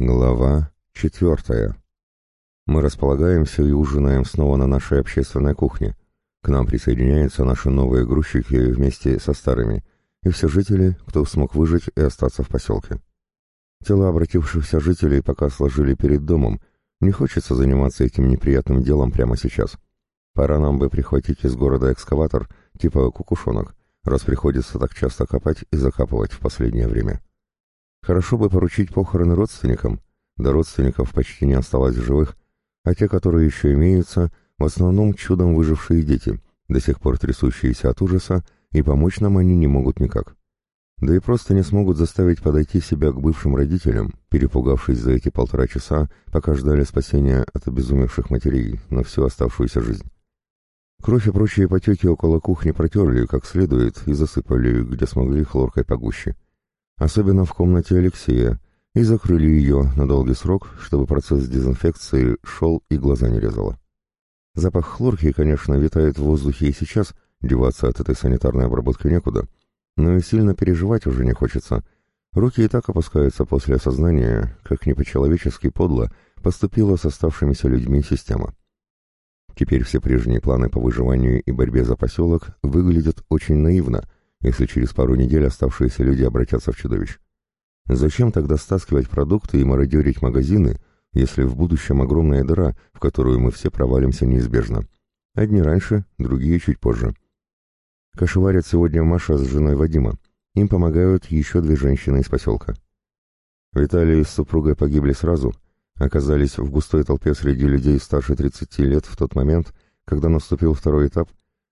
Глава четвертая. Мы располагаемся и ужинаем снова на нашей общественной кухне. К нам присоединяются наши новые грузчики вместе со старыми, и все жители, кто смог выжить и остаться в поселке. Тела обратившихся жителей пока сложили перед домом, не хочется заниматься этим неприятным делом прямо сейчас. Пора нам бы прихватить из города экскаватор, типа кукушонок, раз приходится так часто копать и закапывать в последнее время. Хорошо бы поручить похороны родственникам, да родственников почти не осталось в живых, а те, которые еще имеются, в основном чудом выжившие дети, до сих пор трясущиеся от ужаса, и помочь нам они не могут никак. Да и просто не смогут заставить подойти себя к бывшим родителям, перепугавшись за эти полтора часа, пока ждали спасения от обезумевших матерей на всю оставшуюся жизнь. Кровь и прочие потеки около кухни протерли как следует и засыпали, где смогли, хлоркой погуще особенно в комнате Алексея, и закрыли ее на долгий срок, чтобы процесс дезинфекции шел и глаза не резало. Запах хлорки, конечно, витает в воздухе и сейчас, деваться от этой санитарной обработки некуда, но и сильно переживать уже не хочется. Руки и так опускаются после осознания, как не по-человечески подло поступила с оставшимися людьми система. Теперь все прежние планы по выживанию и борьбе за поселок выглядят очень наивно — если через пару недель оставшиеся люди обратятся в чудовищ. Зачем тогда стаскивать продукты и мародерить магазины, если в будущем огромная дыра, в которую мы все провалимся неизбежно? Одни раньше, другие чуть позже. Кошеварят сегодня Маша с женой Вадима. Им помогают еще две женщины из поселка. Виталий с супругой погибли сразу, оказались в густой толпе среди людей старше 30 лет в тот момент, когда наступил второй этап,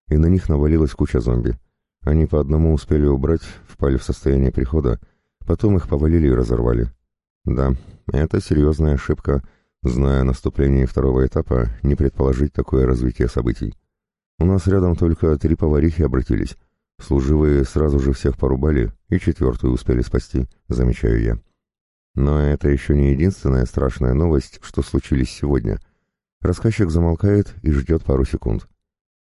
и на них навалилась куча зомби. Они по одному успели убрать, впали в состояние прихода, потом их повалили и разорвали. Да, это серьезная ошибка, зная о наступлении второго этапа, не предположить такое развитие событий. У нас рядом только три поварихи обратились. Служивые сразу же всех порубали и четвертую успели спасти, замечаю я. Но это еще не единственная страшная новость, что случились сегодня. Рассказчик замолкает и ждет пару секунд.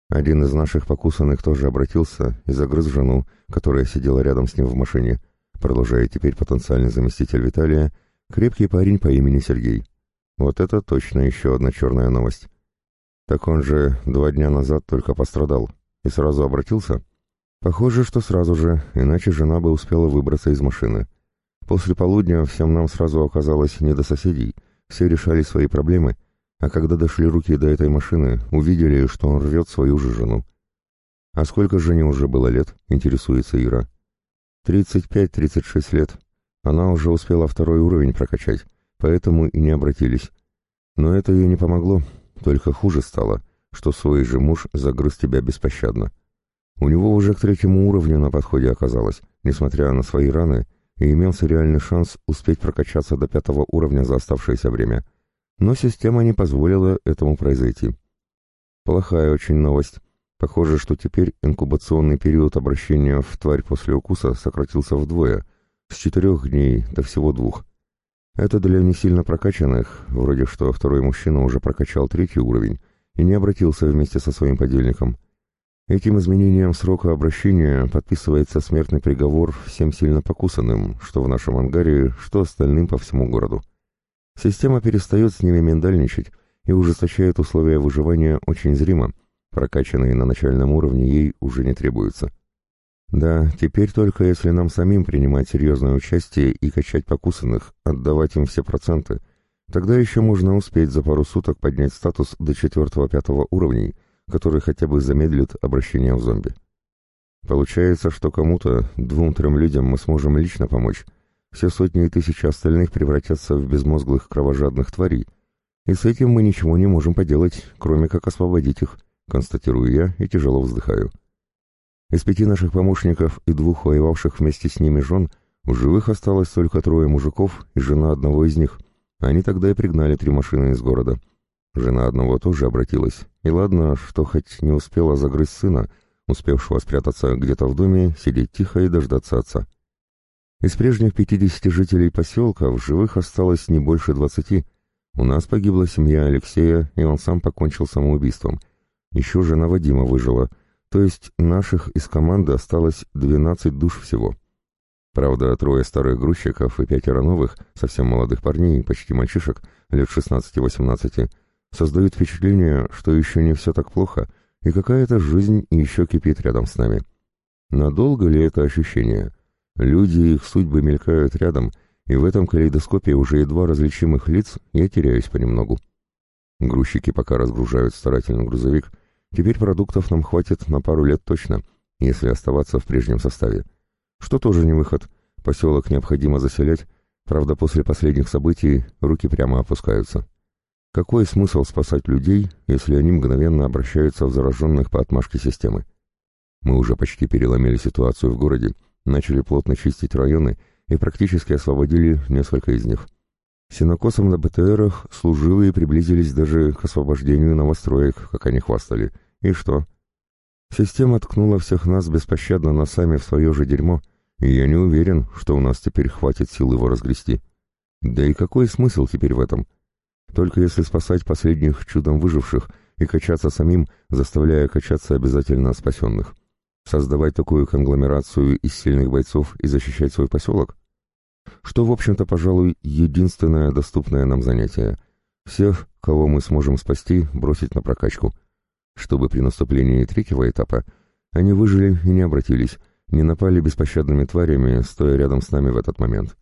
Один из наших покусанных тоже обратился и загрыз жену, которая сидела рядом с ним в машине, продолжая теперь потенциальный заместитель Виталия, крепкий парень по имени Сергей. Вот это точно еще одна черная новость. Так он же два дня назад только пострадал и сразу обратился? Похоже, что сразу же, иначе жена бы успела выбраться из машины. После полудня всем нам сразу оказалось не до соседей, все решали свои проблемы — а когда дошли руки до этой машины, увидели, что он рвет свою же жену. «А сколько жене уже было лет?» — интересуется Ира. «Тридцать пять-тридцать шесть лет. Она уже успела второй уровень прокачать, поэтому и не обратились. Но это ей не помогло, только хуже стало, что свой же муж загрыз тебя беспощадно. У него уже к третьему уровню на подходе оказалось, несмотря на свои раны, и имелся реальный шанс успеть прокачаться до пятого уровня за оставшееся время — но система не позволила этому произойти. Плохая очень новость. Похоже, что теперь инкубационный период обращения в тварь после укуса сократился вдвое, с четырех дней до всего двух. Это для не сильно прокачанных, вроде что второй мужчина уже прокачал третий уровень и не обратился вместе со своим подельником. Этим изменением срока обращения подписывается смертный приговор всем сильно покусанным, что в нашем ангаре, что остальным по всему городу. Система перестает с ними миндальничать и ужесточает условия выживания очень зримо, прокачанные на начальном уровне ей уже не требуются. Да, теперь только если нам самим принимать серьезное участие и качать покусанных, отдавать им все проценты, тогда еще можно успеть за пару суток поднять статус до четвертого-пятого уровней, который хотя бы замедлит обращение в зомби. Получается, что кому-то, двум-трем людям мы сможем лично помочь, все сотни и тысячи остальных превратятся в безмозглых кровожадных тварей, и с этим мы ничего не можем поделать, кроме как освободить их, констатирую я и тяжело вздыхаю. Из пяти наших помощников и двух воевавших вместе с ними жен в живых осталось только трое мужиков и жена одного из них. Они тогда и пригнали три машины из города. Жена одного тоже обратилась. И ладно, что хоть не успела загрызть сына, успевшего спрятаться где-то в доме, сидеть тихо и дождаться отца. Из прежних 50 жителей поселка в живых осталось не больше 20. У нас погибла семья Алексея, и он сам покончил самоубийством. Еще жена Вадима выжила, то есть наших из команды осталось 12 душ всего. Правда, трое старых грузчиков и пятеро новых, совсем молодых парней, почти мальчишек, лет 16-18, создают впечатление, что еще не все так плохо, и какая-то жизнь еще кипит рядом с нами. Надолго ли это ощущение? Люди и их судьбы мелькают рядом, и в этом калейдоскопе уже едва различимых лиц я теряюсь понемногу. Грузчики пока разгружают старательно грузовик, теперь продуктов нам хватит на пару лет точно, если оставаться в прежнем составе. Что тоже не выход, поселок необходимо заселять, правда после последних событий руки прямо опускаются. Какой смысл спасать людей, если они мгновенно обращаются в зараженных по отмашке системы? Мы уже почти переломили ситуацию в городе, начали плотно чистить районы и практически освободили несколько из них. Синокосом на БТРах служивые приблизились даже к освобождению новостроек, как они хвастали. И что? Система ткнула всех нас беспощадно носами в свое же дерьмо, и я не уверен, что у нас теперь хватит сил его разгрести. Да и какой смысл теперь в этом? Только если спасать последних чудом выживших и качаться самим, заставляя качаться обязательно спасенных. Создавать такую конгломерацию из сильных бойцов и защищать свой поселок? Что, в общем-то, пожалуй, единственное доступное нам занятие. Всех, кого мы сможем спасти, бросить на прокачку. Чтобы при наступлении третьего этапа они выжили и не обратились, не напали беспощадными тварями, стоя рядом с нами в этот момент.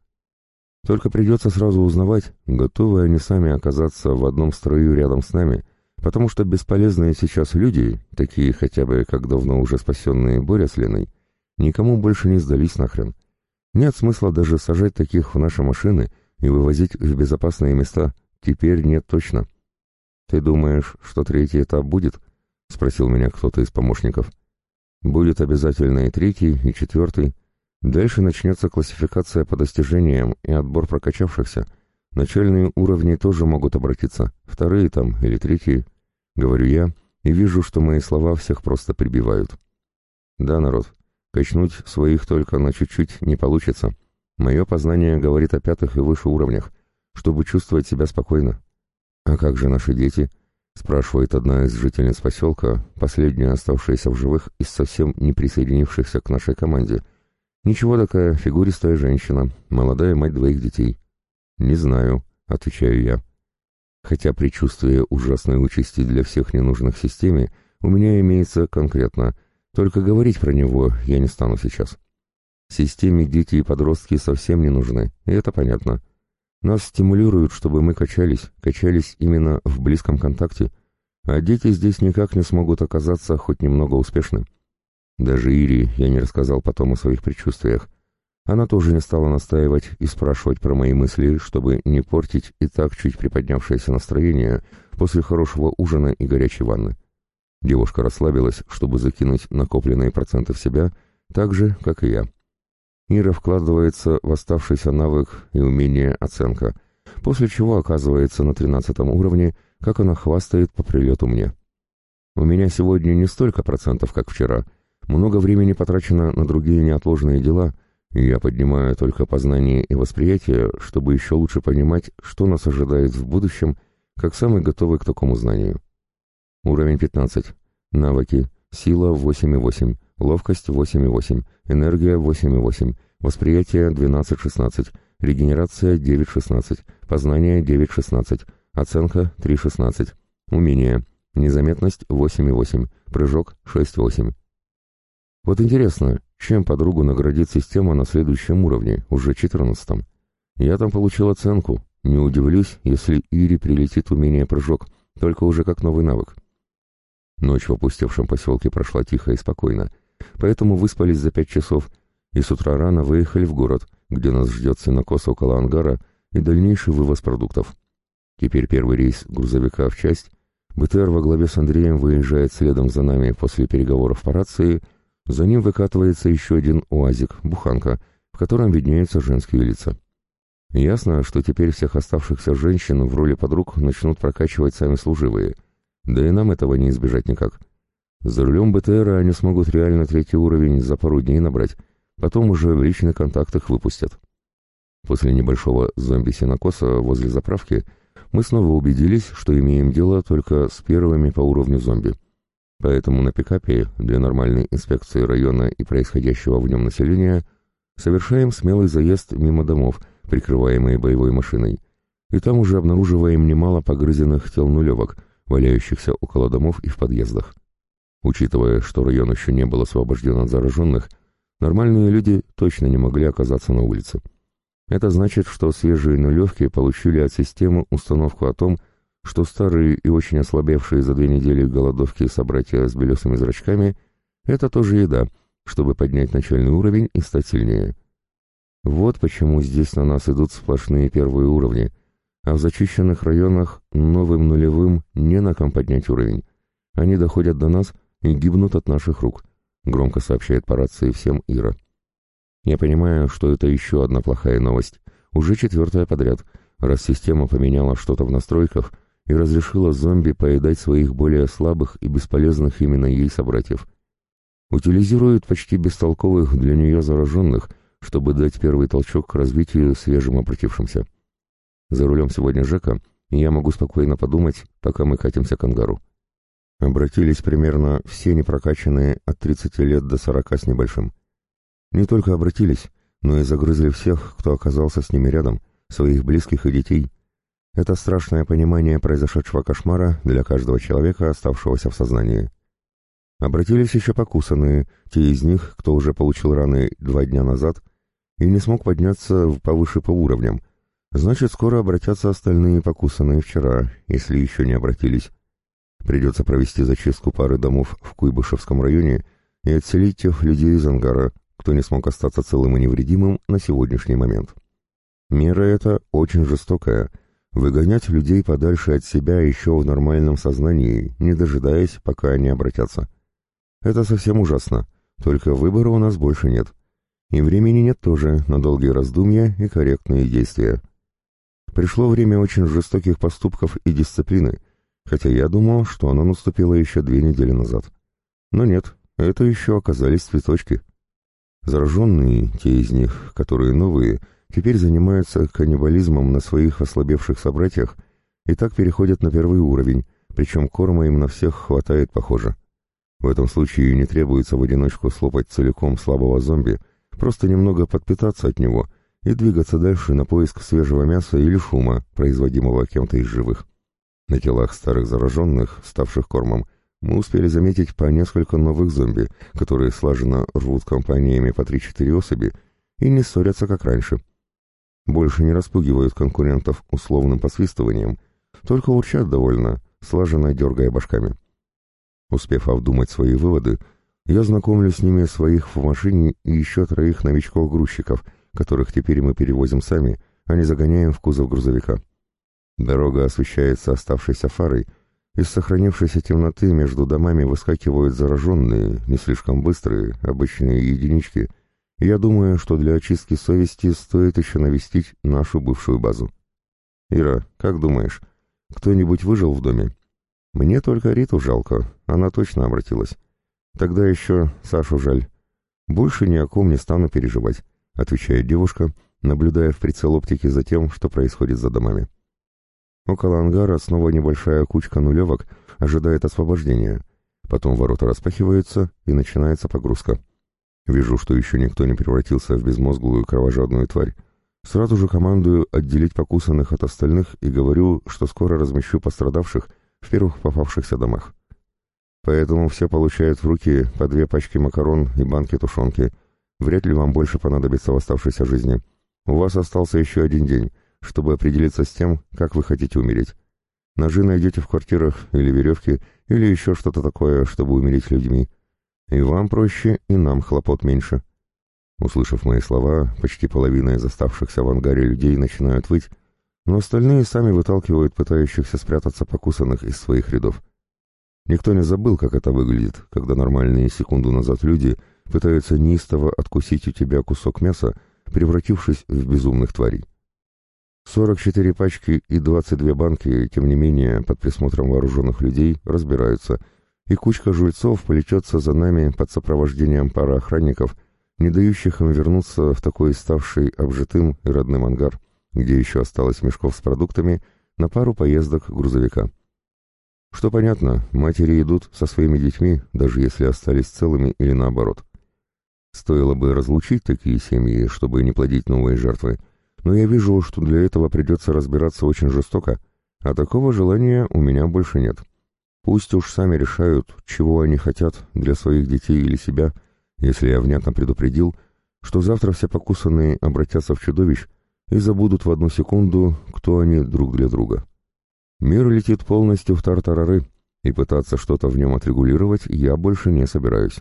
Только придется сразу узнавать, готовы они сами оказаться в одном строю рядом с нами, потому что бесполезные сейчас люди, такие хотя бы как давно уже спасенные Боря с Леной, никому больше не сдались нахрен. Нет смысла даже сажать таких в наши машины и вывозить в безопасные места, теперь нет точно. «Ты думаешь, что третий этап будет?» — спросил меня кто-то из помощников. «Будет обязательно и третий, и четвертый», Дальше начнется классификация по достижениям и отбор прокачавшихся. Начальные уровни тоже могут обратиться, вторые там или третьи, говорю я, и вижу, что мои слова всех просто прибивают. Да, народ, качнуть своих только на чуть-чуть не получится. Мое познание говорит о пятых и выше уровнях, чтобы чувствовать себя спокойно. А как же наши дети? Спрашивает одна из жительниц поселка, последняя оставшаяся в живых из совсем не присоединившихся к нашей команде — «Ничего такая, фигуристая женщина, молодая мать двоих детей». «Не знаю», — отвечаю я. Хотя предчувствие ужасной участи для всех ненужных системе у меня имеется конкретно, только говорить про него я не стану сейчас. Системе дети и подростки совсем не нужны, и это понятно. Нас стимулируют, чтобы мы качались, качались именно в близком контакте, а дети здесь никак не смогут оказаться хоть немного успешны. Даже Ире я не рассказал потом о своих предчувствиях. Она тоже не стала настаивать и спрашивать про мои мысли, чтобы не портить и так чуть приподнявшееся настроение после хорошего ужина и горячей ванны. Девушка расслабилась, чтобы закинуть накопленные проценты в себя, так же, как и я. Ира вкладывается в оставшийся навык и умение оценка, после чего оказывается на тринадцатом уровне, как она хвастает по прилету мне. У меня сегодня не столько процентов, как вчера, много времени потрачено на другие неотложные дела, я поднимаю только познание и восприятие, чтобы еще лучше понимать, что нас ожидает в будущем, как самый готовый к такому знанию. Уровень 15. Навыки. Сила 8,8. Ловкость 8,8. Энергия 8,8. Восприятие 12,16. Регенерация 9,16. Познание 9,16. Оценка 3,16. Умение. Незаметность 8,8. Прыжок 6,8. Вот интересно, чем подругу наградит система на следующем уровне, уже четырнадцатом? Я там получил оценку. Не удивлюсь, если Ире прилетит умение прыжок, только уже как новый навык. Ночь в опустевшем поселке прошла тихо и спокойно, поэтому выспались за пять часов и с утра рано выехали в город, где нас ждет сенокос около ангара и дальнейший вывоз продуктов. Теперь первый рейс грузовика в часть. БТР во главе с Андреем выезжает следом за нами после переговоров по рации — за ним выкатывается еще один уазик, буханка, в котором виднеются женские лица. Ясно, что теперь всех оставшихся женщин в роли подруг начнут прокачивать сами служивые. Да и нам этого не избежать никак. За рулем БТРа они смогут реально третий уровень за пару дней набрать, потом уже в личный контакт их выпустят. После небольшого зомби-синокоса возле заправки мы снова убедились, что имеем дело только с первыми по уровню зомби. Поэтому на пикапе для нормальной инспекции района и происходящего в нем населения Совершаем смелый заезд мимо домов, прикрываемые боевой машиной. И там уже обнаруживаем немало погрызенных тел нулевок, валяющихся около домов и в подъездах. Учитывая, что район еще не был освобожден от зараженных, нормальные люди точно не могли оказаться на улице. Это значит, что свежие нулевки получили от системы установку о том, что старые и очень ослабевшие за две недели голодовки собратья с белесыми зрачками — это тоже еда, чтобы поднять начальный уровень и стать сильнее. Вот почему здесь на нас идут сплошные первые уровни, а в зачищенных районах новым нулевым не на ком поднять уровень. Они доходят до нас и гибнут от наших рук, громко сообщает по рации всем Ира. Я понимаю, что это еще одна плохая новость, уже четвертая подряд, раз система поменяла что-то в настройках — и разрешила зомби поедать своих более слабых и бесполезных именно ей собратьев. Утилизирует почти бестолковых для нее зараженных, чтобы дать первый толчок к развитию свежим обратившимся. За рулем сегодня Жека, и я могу спокойно подумать, пока мы катимся к ангару. Обратились примерно все непрокачанные от 30 лет до 40 с небольшим. Не только обратились, но и загрызли всех, кто оказался с ними рядом, своих близких и детей, это страшное понимание произошедшего кошмара для каждого человека, оставшегося в сознании. Обратились еще покусанные, те из них, кто уже получил раны два дня назад и не смог подняться повыше по уровням. Значит, скоро обратятся остальные покусанные вчера, если еще не обратились. Придется провести зачистку пары домов в Куйбышевском районе и отселить тех людей из ангара, кто не смог остаться целым и невредимым на сегодняшний момент. Мера эта очень жестокая — Выгонять людей подальше от себя еще в нормальном сознании, не дожидаясь, пока они обратятся. Это совсем ужасно, только выбора у нас больше нет. И времени нет тоже на долгие раздумья и корректные действия. Пришло время очень жестоких поступков и дисциплины, хотя я думал, что оно наступило еще две недели назад. Но нет, это еще оказались цветочки. Зараженные, те из них, которые новые, — теперь занимаются каннибализмом на своих ослабевших собратьях и так переходят на первый уровень, причем корма им на всех хватает похоже. В этом случае не требуется в одиночку слопать целиком слабого зомби, просто немного подпитаться от него и двигаться дальше на поиск свежего мяса или шума, производимого кем-то из живых. На телах старых зараженных, ставших кормом, мы успели заметить по несколько новых зомби, которые слаженно рвут компаниями по 3-4 особи и не ссорятся, как раньше больше не распугивают конкурентов условным посвистыванием, только урчат довольно, слаженно дергая башками. Успев обдумать свои выводы, я знакомлю с ними своих в машине и еще троих новичков-грузчиков, которых теперь мы перевозим сами, а не загоняем в кузов грузовика. Дорога освещается оставшейся фарой, из сохранившейся темноты между домами выскакивают зараженные, не слишком быстрые, обычные единички — я думаю, что для очистки совести стоит еще навестить нашу бывшую базу. Ира, как думаешь, кто-нибудь выжил в доме? Мне только Риту жалко, она точно обратилась. Тогда еще Сашу жаль. Больше ни о ком не стану переживать, отвечает девушка, наблюдая в прицел оптики за тем, что происходит за домами. Около ангара снова небольшая кучка нулевок ожидает освобождения. Потом ворота распахиваются и начинается погрузка. Вижу, что еще никто не превратился в безмозглую кровожадную тварь. Сразу же командую отделить покусанных от остальных и говорю, что скоро размещу пострадавших в первых попавшихся домах. Поэтому все получают в руки по две пачки макарон и банки тушенки. Вряд ли вам больше понадобится в оставшейся жизни. У вас остался еще один день, чтобы определиться с тем, как вы хотите умереть. Ножи найдете в квартирах или веревки, или еще что-то такое, чтобы умереть людьми. И вам проще, и нам хлопот меньше. Услышав мои слова, почти половина из оставшихся в ангаре людей начинают выть, но остальные сами выталкивают пытающихся спрятаться покусанных из своих рядов. Никто не забыл, как это выглядит, когда нормальные секунду назад люди пытаются неистово откусить у тебя кусок мяса, превратившись в безумных тварей. 44 пачки и 22 банки, тем не менее, под присмотром вооруженных людей разбираются — и кучка жульцов полечется за нами под сопровождением пары охранников, не дающих им вернуться в такой ставший обжитым и родным ангар, где еще осталось мешков с продуктами на пару поездок грузовика. Что понятно, матери идут со своими детьми, даже если остались целыми или наоборот. Стоило бы разлучить такие семьи, чтобы не плодить новые жертвы, но я вижу, что для этого придется разбираться очень жестоко, а такого желания у меня больше нет. Пусть уж сами решают, чего они хотят для своих детей или себя, если я внятно предупредил, что завтра все покусанные обратятся в чудовищ и забудут в одну секунду, кто они друг для друга. Мир летит полностью в тартарары, и пытаться что-то в нем отрегулировать я больше не собираюсь.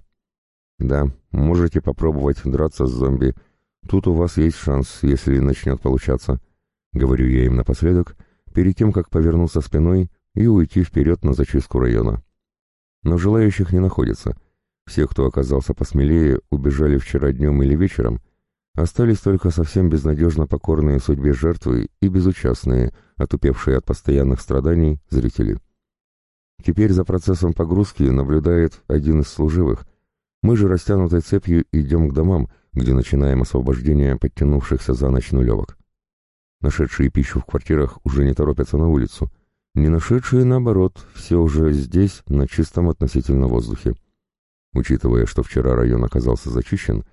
Да, можете попробовать драться с зомби. Тут у вас есть шанс, если начнет получаться. Говорю я им напоследок, перед тем, как повернуться спиной и уйти вперед на зачистку района. Но желающих не находится. Все, кто оказался посмелее, убежали вчера днем или вечером, остались только совсем безнадежно покорные судьбе жертвы и безучастные, отупевшие от постоянных страданий, зрители. Теперь за процессом погрузки наблюдает один из служивых. Мы же растянутой цепью идем к домам, где начинаем освобождение подтянувшихся за ночь нулевок. Нашедшие пищу в квартирах уже не торопятся на улицу. Не нашедшие, наоборот, все уже здесь, на чистом относительно воздухе. Учитывая, что вчера район оказался зачищен,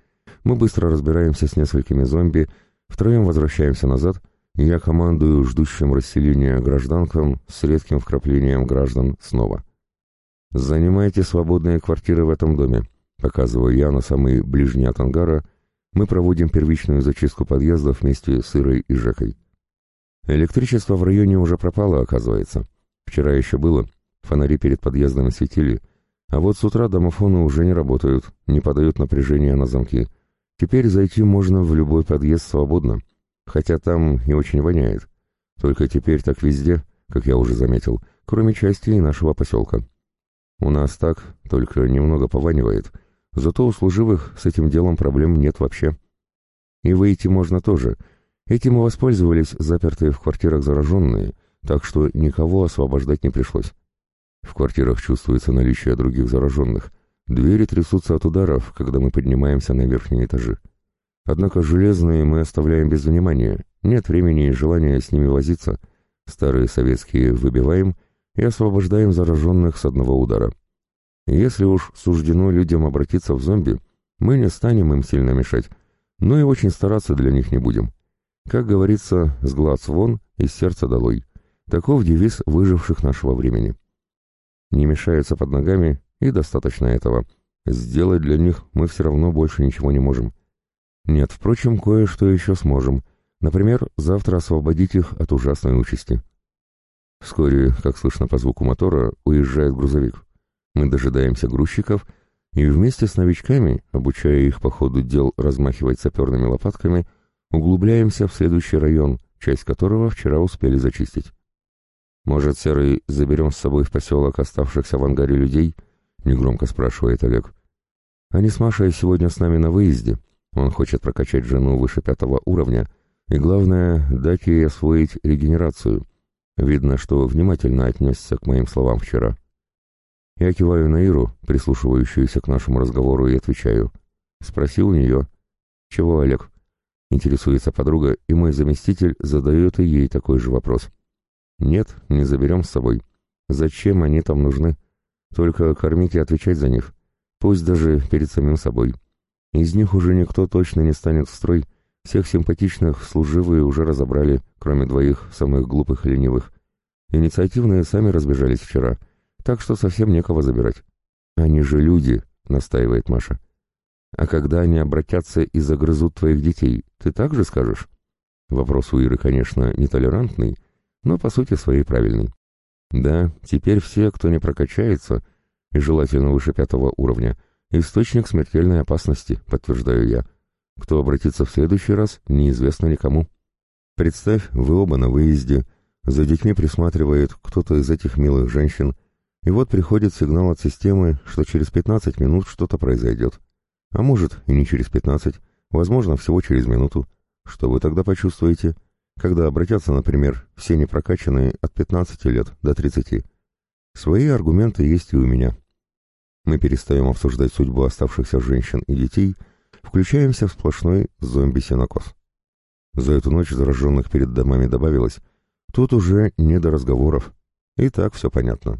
мы быстро разбираемся с несколькими зомби, втроем возвращаемся назад — я командую ждущим расселения гражданкам с редким вкраплением граждан снова. «Занимайте свободные квартиры в этом доме», показываю я на самый ближний от ангара, мы проводим первичную зачистку подъездов вместе с Ирой и Жекой. Электричество в районе уже пропало, оказывается. Вчера еще было, фонари перед подъездами светили, а вот с утра домофоны уже не работают, не подают напряжения на замки. Теперь зайти можно в любой подъезд свободно, хотя там и очень воняет. Только теперь так везде, как я уже заметил, кроме части нашего поселка. У нас так, только немного пованивает, зато у служивых с этим делом проблем нет вообще. И выйти можно тоже. Этим и воспользовались запертые в квартирах зараженные, так что никого освобождать не пришлось. В квартирах чувствуется наличие других зараженных. Двери трясутся от ударов, когда мы поднимаемся на верхние этажи. Однако железные мы оставляем без внимания, нет времени и желания с ними возиться. Старые советские выбиваем и освобождаем зараженных с одного удара. Если уж суждено людям обратиться в зомби, мы не станем им сильно мешать, но и очень стараться для них не будем. Как говорится, с глаз вон, из сердца долой. Таков девиз выживших нашего времени. Не мешаются под ногами, и достаточно этого. Сделать для них мы все равно больше ничего не можем. Нет, впрочем, кое-что еще сможем. Например, завтра освободить их от ужасной участи. Вскоре, как слышно по звуку мотора, уезжает грузовик. Мы дожидаемся грузчиков и вместе с новичками, обучая их по ходу дел размахивать саперными лопатками, углубляемся в следующий район, часть которого вчера успели зачистить. «Может, Серый, заберем с собой в поселок оставшихся в ангаре людей?» — негромко спрашивает Олег. «Они с Машей сегодня с нами на выезде», он хочет прокачать жену выше пятого уровня и, главное, дать ей освоить регенерацию. Видно, что внимательно отнесся к моим словам вчера. Я киваю на Иру, прислушивающуюся к нашему разговору, и отвечаю. Спроси у нее. «Чего, Олег?» Интересуется подруга, и мой заместитель задает и ей такой же вопрос. «Нет, не заберем с собой. Зачем они там нужны? Только кормить и отвечать за них. Пусть даже перед самим собой. Из них уже никто точно не станет в строй. Всех симпатичных служивые уже разобрали, кроме двоих самых глупых и ленивых. Инициативные сами разбежались вчера, так что совсем некого забирать. «Они же люди», — настаивает Маша. «А когда они обратятся и загрызут твоих детей, ты так же скажешь?» Вопрос у Иры, конечно, нетолерантный, но по сути своей правильный. Да, теперь все, кто не прокачается, и желательно выше пятого уровня, — Источник смертельной опасности, подтверждаю я. Кто обратится в следующий раз, неизвестно никому. Представь, вы оба на выезде, за детьми присматривает кто-то из этих милых женщин, и вот приходит сигнал от системы, что через 15 минут что-то произойдет. А может, и не через 15, возможно, всего через минуту. Что вы тогда почувствуете, когда обратятся, например, все непрокачанные от 15 лет до 30? Свои аргументы есть и у меня. Мы перестаем обсуждать судьбу оставшихся женщин и детей, включаемся в сплошной зомби-сенокос. За эту ночь зараженных перед домами добавилось, тут уже не до разговоров, и так все понятно.